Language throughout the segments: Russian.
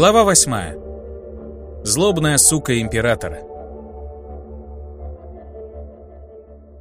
Глава 8. Злобная сука императора.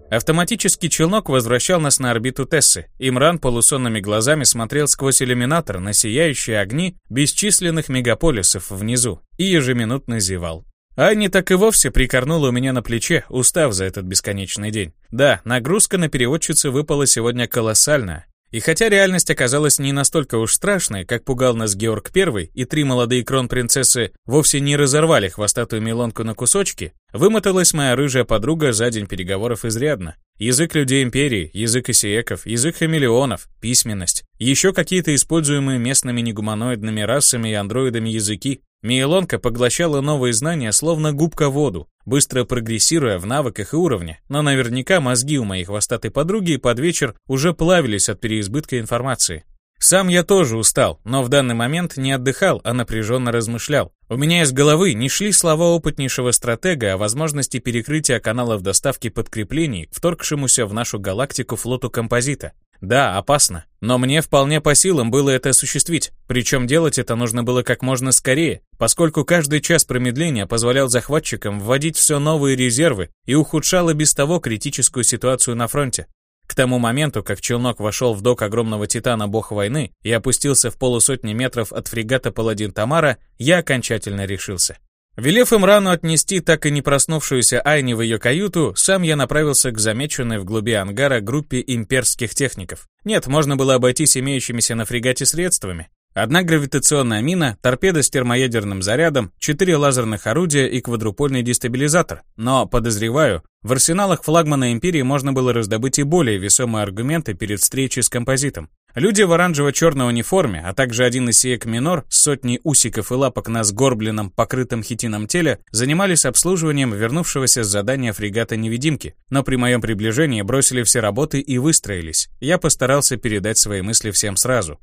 Автоматический челнок возвращал нас на орбиту Тессы. Имран полусонными глазами смотрел сквозь иллюминатор на сияющие огни бесчисленных мегаполисов внизу и ежеминутно зевал. Айни так и вовсе прикорнула у меня на плече, устав за этот бесконечный день. Да, нагрузка на переводчицу выпала сегодня колоссальная. И хотя реальность оказалась не настолько уж страшной, как пугал нас Георг I, и три молодые крон-принцессы вовсе не разорвали хвостатую мелонку на кусочки, вымоталась моя рыжая подруга за день переговоров изрядно. Язык людей империи, язык исиеков, язык хамелеонов, письменность, еще какие-то используемые местными негуманоидными расами и андроидами языки, Мейлонка поглощала новые знания словно губка воду, быстро прогрессируя в навыках и уровне, но наверняка мозги у моей хвостатой подруги под вечер уже плавились от переизбытка информации. Сам я тоже устал, но в данный момент не отдыхал, а напряженно размышлял. У меня из головы не шли слова опытнейшего стратега о возможности перекрытия каналов доставки подкреплений, вторгшемуся в нашу галактику флоту композита. Да, опасно, но мне вполне по силам было это осуществить, причем делать это нужно было как можно скорее, поскольку каждый час промедления позволял захватчикам вводить все новые резервы и ухудшал и без того критическую ситуацию на фронте. К тому моменту, как челнок вошел в док огромного титана бог войны и опустился в полусотни метров от фрегата «Паладин Тамара», я окончательно решился. Велев им рану отнести так и не проснувшуюся Айни в ее каюту, сам я направился к замеченной в глуби ангара группе имперских техников. Нет, можно было обойтись имеющимися на фрегате средствами. Одна гравитационная мина, торпеда с термоядерным зарядом, четыре лазерных орудия и квадрупольный дестабилизатор. Но, подозреваю, в арсеналах флагмана Империи можно было раздобыть и более весомые аргументы перед встречей с композитом. Люди в оранжево-черной униформе, а также один из сиек минор с сотней усиков и лапок на сгорбленном, покрытом хитином теле, занимались обслуживанием вернувшегося с задания фрегата-невидимки, но при моем приближении бросили все работы и выстроились. Я постарался передать свои мысли всем сразу.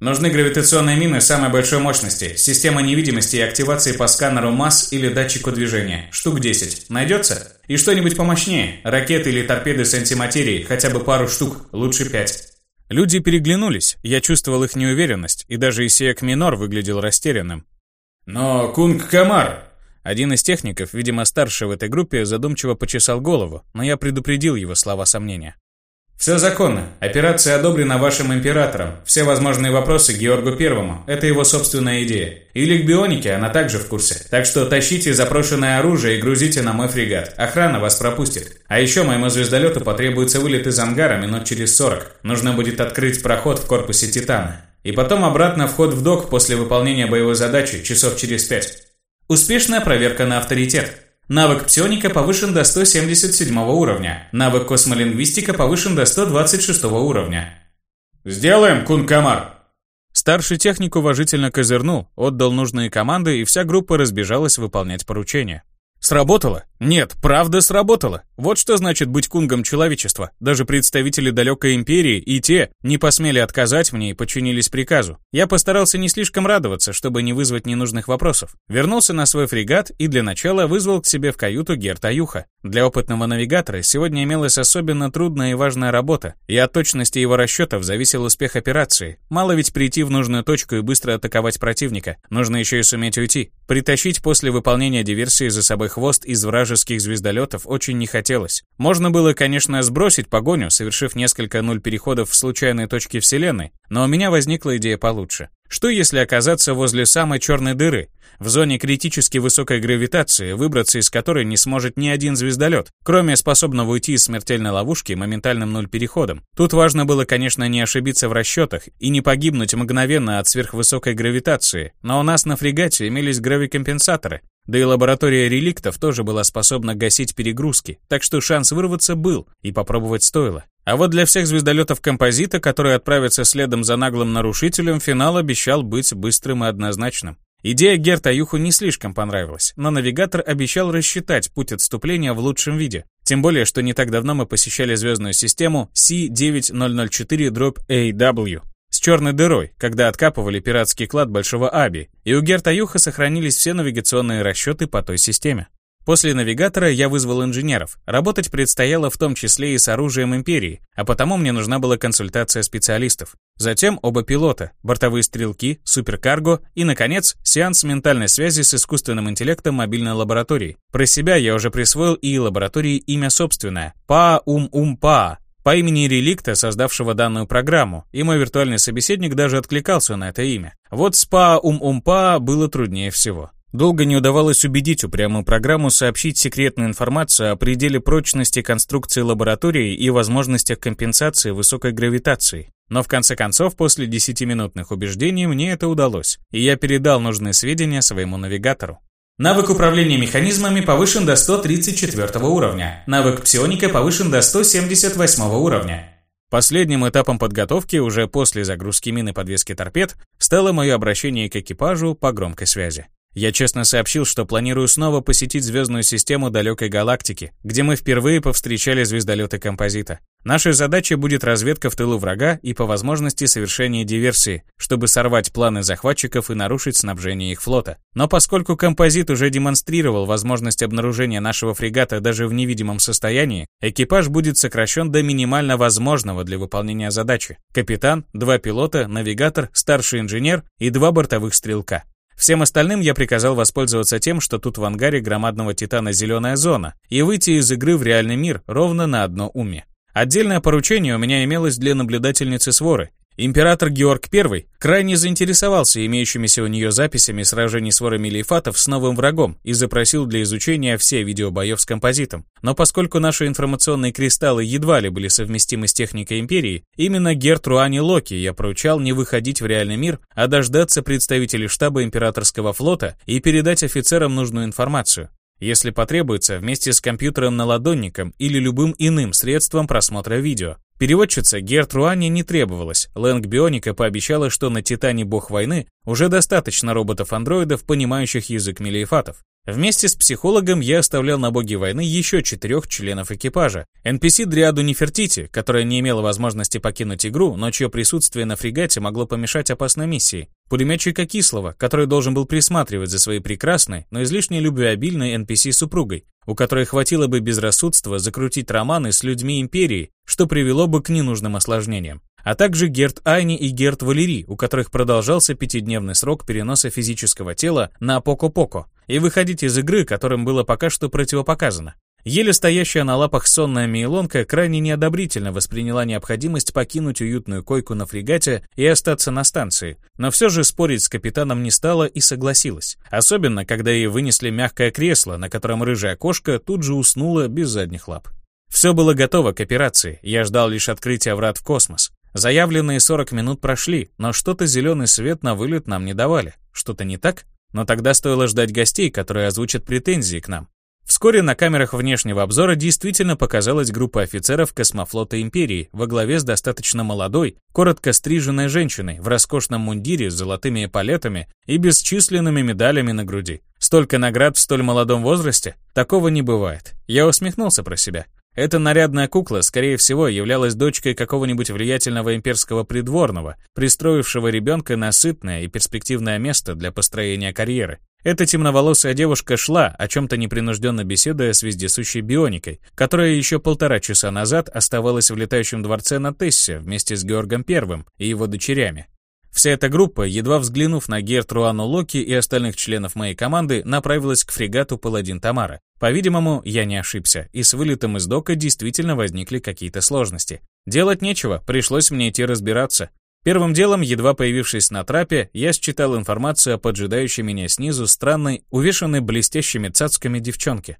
Нужны гравитационные мины самой большой мощности, система невидимости и активации по сканеру масс или датчику движения. Штук 10. Найдется? И что-нибудь помощнее. Ракеты или торпеды с антиматерией, хотя бы пару штук, лучше 5. Люди переглянулись, я чувствовал их неуверенность, и даже Исеек Минор выглядел растерянным. «Но Кунг Камар!» Один из техников, видимо старший в этой группе, задумчиво почесал голову, но я предупредил его слова сомнения. Все законно. Операция одобрена вашим императором. Все возможные вопросы Георгу Первому. Это его собственная идея. Или к бионике, она также в курсе. Так что тащите запрошенное оружие и грузите на мой фрегат. Охрана вас пропустит. А еще моему звездолету потребуется вылет из ангара минут через 40. Нужно будет открыть проход в корпусе Титана. И потом обратно вход в док после выполнения боевой задачи часов через 5. Успешная проверка на авторитет. Навык псионика повышен до 177 уровня. Навык космолингвистика повышен до 126 уровня. «Сделаем, Кун-Камар!» Старший техник уважительно козырнул, отдал нужные команды, и вся группа разбежалась выполнять поручения. Сработало? Нет, правда сработало. Вот что значит быть кунгом человечества. Даже представители далекой империи и те не посмели отказать мне и подчинились приказу. Я постарался не слишком радоваться, чтобы не вызвать ненужных вопросов. Вернулся на свой фрегат и для начала вызвал к себе в каюту Герта Юха. Для опытного навигатора сегодня имелась особенно трудная и важная работа, и от точности его расчетов зависел успех операции. Мало ведь прийти в нужную точку и быстро атаковать противника. Нужно еще и суметь уйти. Притащить после выполнения диверсии за собой хвост из вражеских звездолетов очень не хотелось. Можно было, конечно, сбросить погоню, совершив несколько нуль переходов в случайные точки Вселенной, но у меня возникла идея получше. Что если оказаться возле самой черной дыры, в зоне критически высокой гравитации, выбраться из которой не сможет ни один звездолет, кроме способного уйти из смертельной ловушки моментальным нуль переходом. Тут важно было, конечно, не ошибиться в расчетах и не погибнуть мгновенно от сверхвысокой гравитации, но у нас на фрегате имелись гравикомпенсаторы, да и лаборатория реликтов тоже была способна гасить перегрузки, так что шанс вырваться был, и попробовать стоило. А вот для всех звездолетов композита, которые отправятся следом за наглым нарушителем, финал обещал быть быстрым и однозначным. Идея Герта Юху не слишком понравилась, но навигатор обещал рассчитать путь отступления в лучшем виде. Тем более, что не так давно мы посещали звездную систему C9004-AW с черной дырой, когда откапывали пиратский клад Большого Аби, и у Герта Юха сохранились все навигационные расчеты по той системе. После навигатора я вызвал инженеров. Работать предстояло в том числе и с оружием Империи, а потому мне нужна была консультация специалистов. Затем оба пилота, бортовые стрелки, суперкарго и, наконец, сеанс ментальной связи с искусственным интеллектом мобильной лаборатории. Про себя я уже присвоил и лаборатории имя собственное – Па-Ум-Ум-Па, по имени реликта, создавшего данную программу, и мой виртуальный собеседник даже откликался на это имя. Вот с Па-Ум-Ум-Па было труднее всего. Долго не удавалось убедить упрямую программу сообщить секретную информацию о пределе прочности конструкции лаборатории и возможностях компенсации высокой гравитации. Но в конце концов, после 10-минутных убеждений мне это удалось, и я передал нужные сведения своему навигатору. Навык управления механизмами повышен до 134 уровня. Навык псионика повышен до 178 уровня. Последним этапом подготовки, уже после загрузки мины подвески торпед, стало мое обращение к экипажу по громкой связи. Я честно сообщил, что планирую снова посетить звездную систему далекой галактики, где мы впервые повстречали звездолеты композита. Нашей задачей будет разведка в тылу врага и по возможности совершение диверсии, чтобы сорвать планы захватчиков и нарушить снабжение их флота. Но поскольку композит уже демонстрировал возможность обнаружения нашего фрегата даже в невидимом состоянии, экипаж будет сокращен до минимально возможного для выполнения задачи. Капитан, два пилота, навигатор, старший инженер и два бортовых стрелка. Всем остальным я приказал воспользоваться тем, что тут в ангаре громадного титана зеленая зона, и выйти из игры в реальный мир ровно на одно уме. Отдельное поручение у меня имелось для наблюдательницы своры, Император Георг I крайне заинтересовался имеющимися у нее записями сражений с ворами лейфатов с новым врагом и запросил для изучения все видеобоев с композитом. Но поскольку наши информационные кристаллы едва ли были совместимы с техникой Империи, именно Гертруане Локи я поручал не выходить в реальный мир, а дождаться представителей штаба Императорского флота и передать офицерам нужную информацию если потребуется, вместе с компьютером-наладонником или любым иным средством просмотра видео. Переводчица Герт не требовалась. Лэнг Бионика пообещала, что на Титане Бог войны уже достаточно роботов-андроидов, понимающих язык мелиефатов. Вместе с психологом я оставлял на боге войны еще четырех членов экипажа. NPC Дриаду Нефертити, которая не имела возможности покинуть игру, но чье присутствие на фрегате могло помешать опасной миссии. Пулеметчика Кислого, который должен был присматривать за своей прекрасной, но излишне любвеобильной NPC-супругой, у которой хватило бы безрассудства закрутить романы с людьми Империи, что привело бы к ненужным осложнениям а также Герт Айни и Герт Валери, у которых продолжался пятидневный срок переноса физического тела на Поко-Поко, и выходить из игры, которым было пока что противопоказано. Еле стоящая на лапах сонная Мейлонка крайне неодобрительно восприняла необходимость покинуть уютную койку на фрегате и остаться на станции, но все же спорить с капитаном не стала и согласилась, особенно когда ей вынесли мягкое кресло, на котором рыжая кошка тут же уснула без задних лап. Все было готово к операции, я ждал лишь открытия врат в космос. Заявленные 40 минут прошли, но что-то зеленый свет на вылет нам не давали. Что-то не так? Но тогда стоило ждать гостей, которые озвучат претензии к нам. Вскоре на камерах внешнего обзора действительно показалась группа офицеров космофлота Империи во главе с достаточно молодой, коротко стриженной женщиной в роскошном мундире с золотыми эполетами и бесчисленными медалями на груди. Столько наград в столь молодом возрасте? Такого не бывает. Я усмехнулся про себя. Эта нарядная кукла, скорее всего, являлась дочкой какого-нибудь влиятельного имперского придворного, пристроившего ребенка на сытное и перспективное место для построения карьеры. Эта темноволосая девушка шла, о чем-то непринужденно беседуя с вездесущей бионикой, которая еще полтора часа назад оставалась в летающем дворце на Тессе вместе с Георгом Первым и его дочерями. Вся эта группа, едва взглянув на Гертруану Локи и остальных членов моей команды, направилась к фрегату «Паладин Тамара». По-видимому, я не ошибся, и с вылетом из дока действительно возникли какие-то сложности. Делать нечего, пришлось мне идти разбираться. Первым делом, едва появившись на трапе, я считал информацию о поджидающей меня снизу странной, увешанной блестящими цацками девчонке.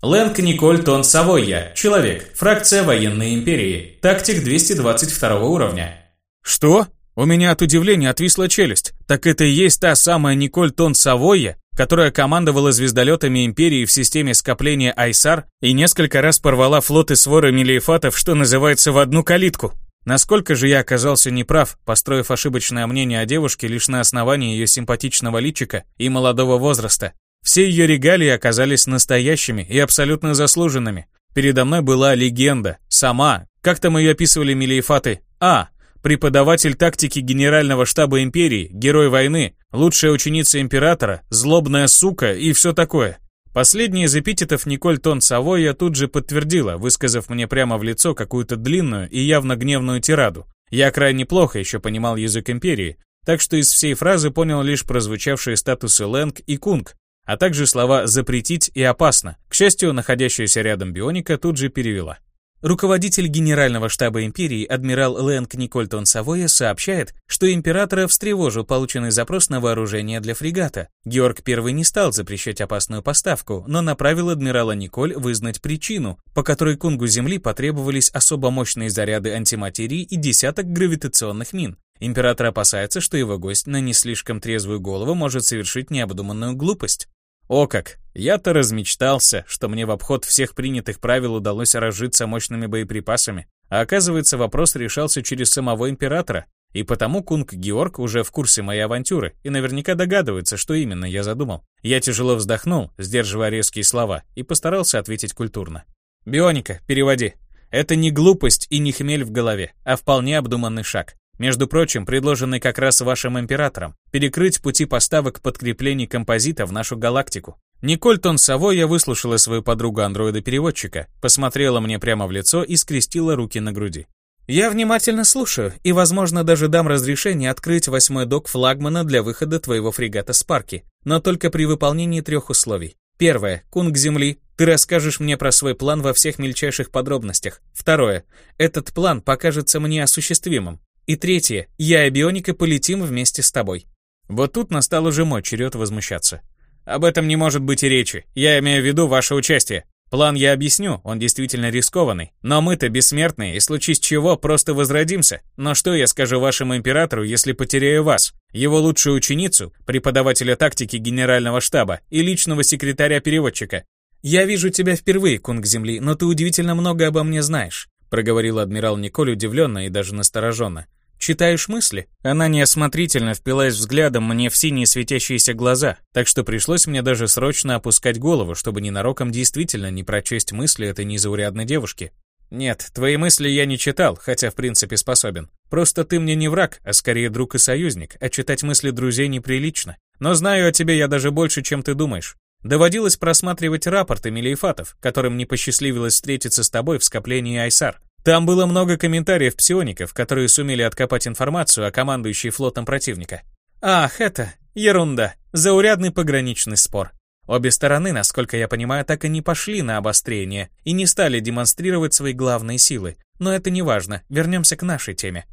Лэнг Николь Тон Савойя, человек, фракция военной империи, тактик 222 уровня. Что? У меня от удивления отвисла челюсть. Так это и есть та самая Николь Тон Савойя, которая командовала звездолетами Империи в системе скопления Айсар и несколько раз порвала флоты своры Мелиефатов, что называется, в одну калитку. Насколько же я оказался неправ, построив ошибочное мнение о девушке лишь на основании ее симпатичного личика и молодого возраста. Все ее регалии оказались настоящими и абсолютно заслуженными. Передо мной была легенда, сама, как там ее описывали Мелиефаты, А, преподаватель тактики Генерального штаба империи, герой войны, лучшая ученица императора, злобная сука и все такое. Последний из эпитетов Николь Тон Савойя тут же подтвердила, высказав мне прямо в лицо какую-то длинную и явно гневную тираду. Я крайне плохо еще понимал язык Империи, так что из всей фразы понял лишь прозвучавшие статусы Лэнг и Кунг, а также слова «запретить» и «опасно». К счастью, находящаяся рядом бионика тут же перевела. Руководитель Генерального штаба империи адмирал Лэнг Никольтон Савоя сообщает, что императора встревожил полученный запрос на вооружение для фрегата. Георг I не стал запрещать опасную поставку, но направил адмирала Николь вызнать причину, по которой Кунгу Земли потребовались особо мощные заряды антиматерии и десяток гравитационных мин. Император опасается, что его гость на не слишком трезвую голову может совершить необдуманную глупость. О как! Я-то размечтался, что мне в обход всех принятых правил удалось разжиться мощными боеприпасами. А оказывается, вопрос решался через самого императора. И потому Кунг Георг уже в курсе моей авантюры и наверняка догадывается, что именно я задумал. Я тяжело вздохнул, сдерживая резкие слова, и постарался ответить культурно. «Бионика, переводи. Это не глупость и не хмель в голове, а вполне обдуманный шаг. Между прочим, предложенный как раз вашим императором, перекрыть пути поставок подкреплений композита в нашу галактику. Николь Тонсово я выслушала свою подругу андроида-переводчика, посмотрела мне прямо в лицо и скрестила руки на груди. Я внимательно слушаю и, возможно, даже дам разрешение открыть восьмой док флагмана для выхода твоего фрегата Спарки, но только при выполнении трех условий. Первое. Кунг Земли. Ты расскажешь мне про свой план во всех мельчайших подробностях. Второе. Этот план покажется мне осуществимым. И третье, я и Бионика полетим вместе с тобой. Вот тут настал уже мой черед возмущаться. Об этом не может быть и речи. Я имею в виду ваше участие. План я объясню, он действительно рискованный. Но мы-то бессмертные, и случись чего, просто возродимся. Но что я скажу вашему императору, если потеряю вас? Его лучшую ученицу, преподавателя тактики генерального штаба и личного секретаря-переводчика. «Я вижу тебя впервые, кунг Земли, но ты удивительно много обо мне знаешь», проговорил адмирал Николь удивленно и даже настороженно. Читаешь мысли? Она неосмотрительно впилась взглядом мне в синие светящиеся глаза, так что пришлось мне даже срочно опускать голову, чтобы ненароком действительно не прочесть мысли этой незаурядной девушки. Нет, твои мысли я не читал, хотя в принципе способен. Просто ты мне не враг, а скорее друг и союзник, а читать мысли друзей неприлично. Но знаю о тебе я даже больше, чем ты думаешь. Доводилось просматривать рапорты Мелиефатов, которым не посчастливилось встретиться с тобой в скоплении Айсар. Там было много комментариев псиоников, которые сумели откопать информацию о командующей флотом противника. Ах, это ерунда, заурядный пограничный спор. Обе стороны, насколько я понимаю, так и не пошли на обострение и не стали демонстрировать свои главные силы. Но это не важно, вернемся к нашей теме.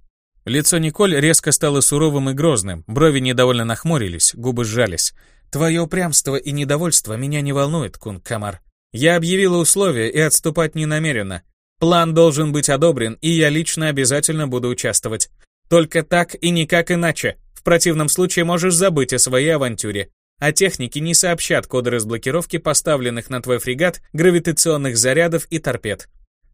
Лицо Николь резко стало суровым и грозным, брови недовольно нахмурились, губы сжались. «Твое упрямство и недовольство меня не волнует, Кунг Камар. Я объявила условия и отступать не намерена. План должен быть одобрен, и я лично обязательно буду участвовать. Только так и никак иначе. В противном случае можешь забыть о своей авантюре. А техники не сообщат коды разблокировки поставленных на твой фрегат гравитационных зарядов и торпед.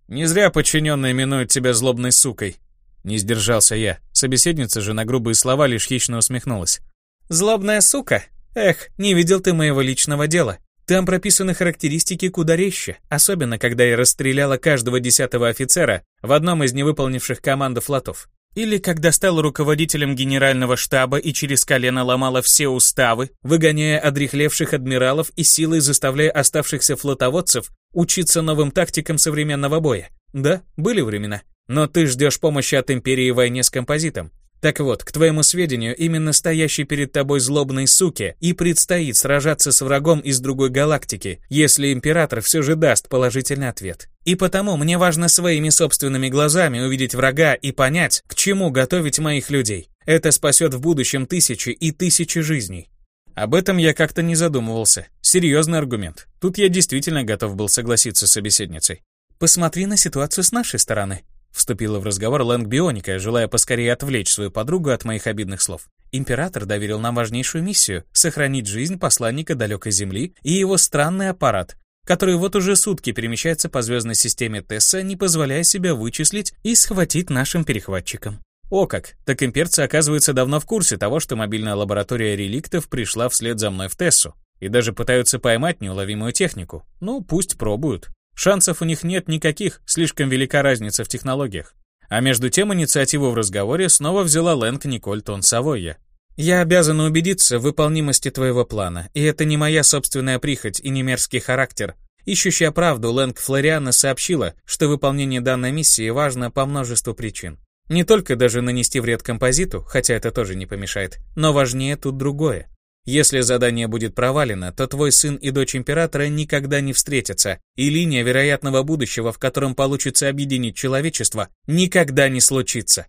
Не зря подчиненные именуют тебя злобной сукой. Не сдержался я. Собеседница же на грубые слова лишь хищно усмехнулась. «Злобная сука? Эх, не видел ты моего личного дела. Там прописаны характеристики куда резче, особенно когда я расстреляла каждого десятого офицера в одном из невыполнивших команду флотов. Или когда стала руководителем генерального штаба и через колено ломала все уставы, выгоняя одрехлевших адмиралов и силой заставляя оставшихся флотоводцев учиться новым тактикам современного боя. Да, были времена. Но ты ждешь помощи от Империи в войне с композитом. Так вот, к твоему сведению, именно стоящей перед тобой злобной суке и предстоит сражаться с врагом из другой галактики, если Император все же даст положительный ответ. И потому мне важно своими собственными глазами увидеть врага и понять, к чему готовить моих людей. Это спасет в будущем тысячи и тысячи жизней. Об этом я как-то не задумывался. Серьезный аргумент. Тут я действительно готов был согласиться с собеседницей. Посмотри на ситуацию с нашей стороны. Вступила в разговор Лэнг Бионика, желая поскорее отвлечь свою подругу от моих обидных слов. Император доверил нам важнейшую миссию — сохранить жизнь посланника далекой Земли и его странный аппарат, который вот уже сутки перемещается по звездной системе Тесса, не позволяя себя вычислить и схватить нашим перехватчикам. О как! Так имперцы, оказывается, давно в курсе того, что мобильная лаборатория реликтов пришла вслед за мной в Тессу. И даже пытаются поймать неуловимую технику. Ну, пусть пробуют. Шансов у них нет никаких, слишком велика разница в технологиях. А между тем инициативу в разговоре снова взяла Лэнг Николь Тон Савойя. «Я обязана убедиться в выполнимости твоего плана, и это не моя собственная прихоть и не мерзкий характер. Ищущая правду, Лэнг Флориана сообщила, что выполнение данной миссии важно по множеству причин. Не только даже нанести вред композиту, хотя это тоже не помешает, но важнее тут другое. Если задание будет провалено, то твой сын и дочь императора никогда не встретятся, и линия вероятного будущего, в котором получится объединить человечество, никогда не случится.